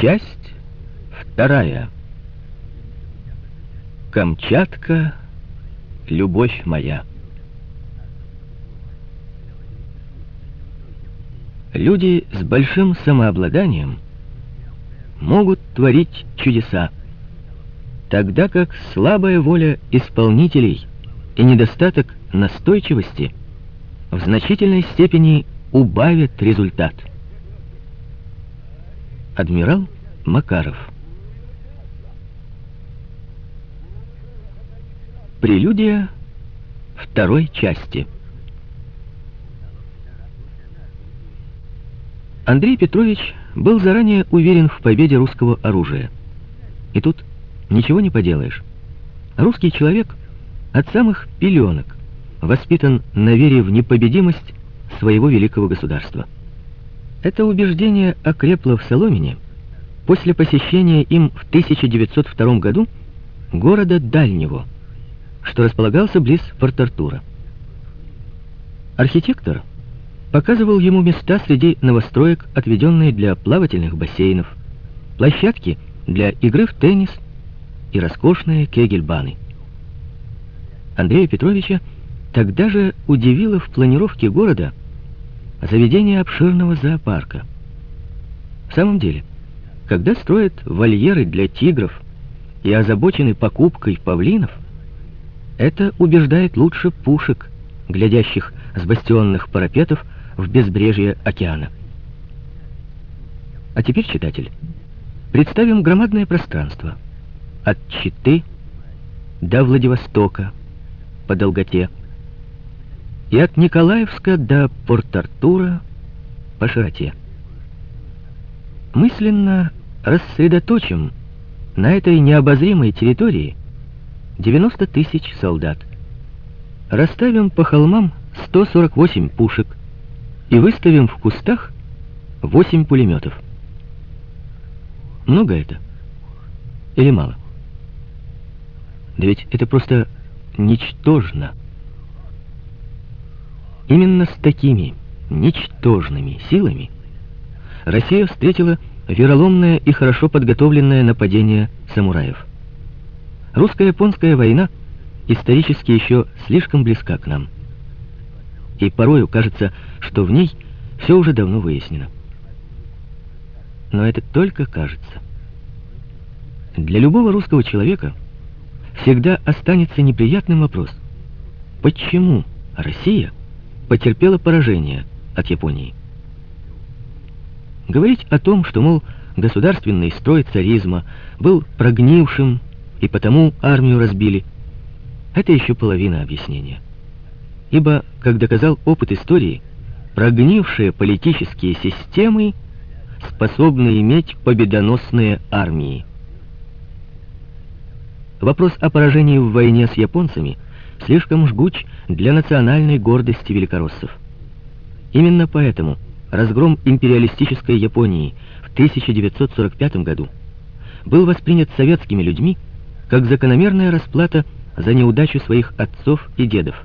Часть вторая. Камчатка, любовь моя. Люди с большим самообладанием могут творить чудеса, тогда как слабая воля исполнителей и недостаток настойчивости в значительной степени убавят результат. Адмирал Макаров Прелюдия второй части Андрей Петрович был заранее уверен в победе русского оружия. И тут ничего не поделаешь. Русский человек от самых пеленок воспитан на вере в непобедимость своего великого государства. Это убеждение окрепло в Соломине после посещения им в 1902 году города Дальнего, что располагался близ Порт-Артура. Архитектор показывал ему места среди новостроек, отведенные для плавательных бассейнов, площадки для игры в теннис и роскошные кегельбаны. Андрея Петровича тогда же удивило в планировке города заведение обширного зоопарка. В самом деле, когда строят вольеры для тигров и озабочены покупкой павлинов, это убеждает лучше пушек, глядящих с бастионных парапетов в безбрежье океана. А теперь, читатель, представим громадное пространство от Читы до Владивостока по долготе и от Николаевска до Порт-Артура по широте. Мысленно рассредоточим на этой необозримой территории 90 тысяч солдат. Расставим по холмам 148 пушек и выставим в кустах 8 пулеметов. Много это? Или мало? Да ведь это просто ничтожно. Именно с такими ничтожными силами Россия встретила вероломное и хорошо подготовленное нападение самураев. Русско-японская война исторически еще слишком близка к нам. И порою кажется, что в ней все уже давно выяснено. Но это только кажется. Для любого русского человека всегда останется неприятным вопрос. Почему Россия потерпела поражение от Японии? Говорить о том, что, мол, государственный строй царизма был прогнившим, и потому армию разбили, это еще половина объяснения. Ибо, как доказал опыт истории, прогнившие политические системы способны иметь победоносные армии. Вопрос о поражении в войне с японцами слишком жгуч для национальной гордости великороссов. Именно поэтому разгром империалистической Японии в 1945 году был воспринят советскими людьми как закономерная расплата за неудачу своих отцов и дедов.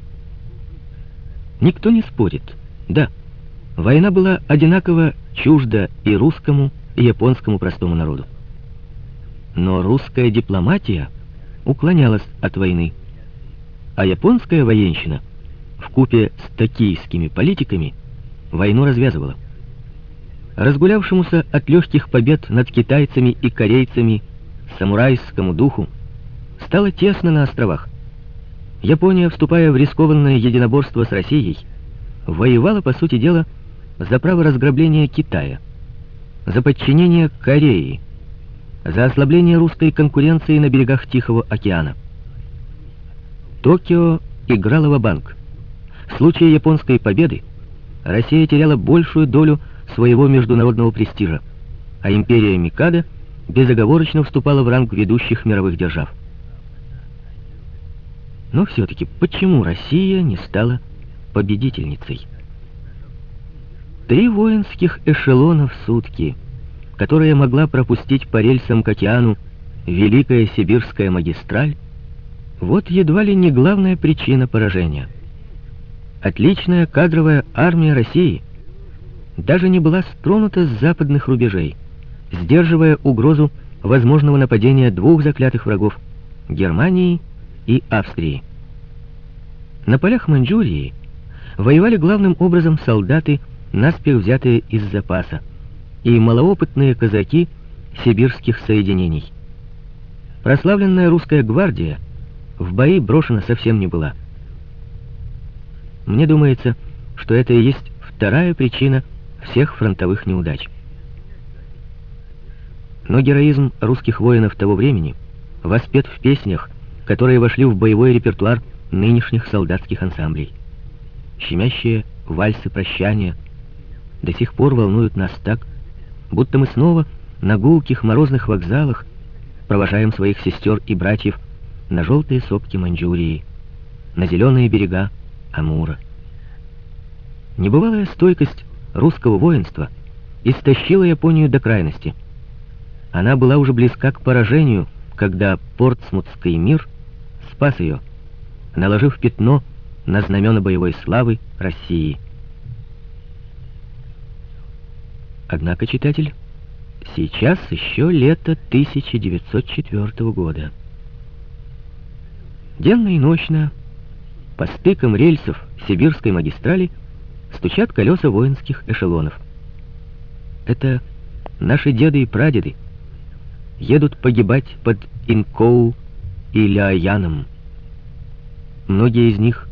Никто не спорит. Да, война была одинаково чужда и русскому, и японскому простому народу. Но русская дипломатия уклонялась от войны, а японская военщина в купе с токийскими политиками войну развязывала. Разгулявшемуся от легких побед над китайцами и корейцами самурайскому духу стало тесно на островах. Япония, вступая в рискованное единоборство с Россией, воевала, по сути дела, за право разграбления Китая, за подчинение Кореи, за ослабление русской конкуренции на берегах Тихого океана. Токио играла в банк В случае японской победы Россия теряла большую долю своего международного престижа, а империя Микадо безоговорочно вступала в ранг ведущих мировых держав. Но все-таки почему Россия не стала победительницей? Три воинских эшелона в сутки, которые могла пропустить по рельсам к океану Великая Сибирская магистраль, вот едва ли не главная причина поражения. Отличная кадровая армия России даже не была стронута с западных рубежей, сдерживая угрозу возможного нападения двух заклятых врагов — Германии и Австрии. На полях Маньчжурии воевали главным образом солдаты, наспех взятые из запаса, и малоопытные казаки сибирских соединений. Прославленная русская гвардия в бои брошена совсем не была. Мне думается, что это и есть вторая причина всех фронтовых неудач. Но героизм русских воинов того времени воспет в песнях, которые вошли в боевой репертуар нынешних солдатских ансамблей. Щемящие вальсы прощания до сих пор волнуют нас так, будто мы снова на гулких морозных вокзалах провожаем своих сестер и братьев на желтые сопки Маньчжурии, на зеленые берега Амура. Небывалая стойкость русского воинства истощила Японию до крайности. Она была уже близка к поражению, когда Портсмутский мир спас ее, наложив пятно на знамена боевой славы России. Однако, читатель, сейчас еще лето 1904 года. Денно и ночно по стыкам рельсов сибирской магистрали стучат колеса воинских эшелонов. Это наши деды и прадеды едут погибать под Инкоу и Ляяном. Многие из них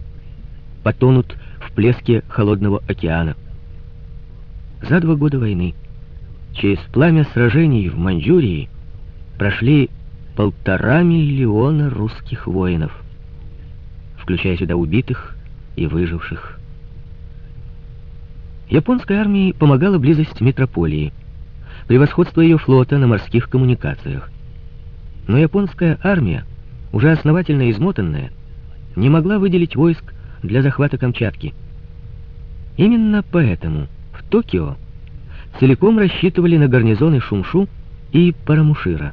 потонут в плеске холодного океана. За два года войны через пламя сражений в Маньчжурии прошли полтора миллиона русских воинов, включая сюда убитых и выживших. Японской армии помогала близость метрополии, превосходство ее флота на морских коммуникациях. Но японская армия, уже основательно измотанная, не могла выделить войск для захвата Камчатки. Именно поэтому в Токио целиком рассчитывали на гарнизоны Шумшу и Парамушира.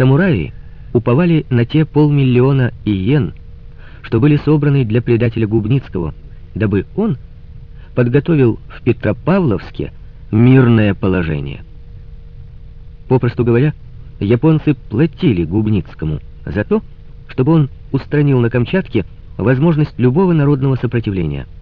Самураи уповали на те полмиллиона иен, что были собраны для предателя Губницкого, дабы он подготовил в Петропавловске мирное положение. Попросту говоря, японцы платили Губницкому за то, чтобы он устранил на Камчатке возможность любого народного сопротивления –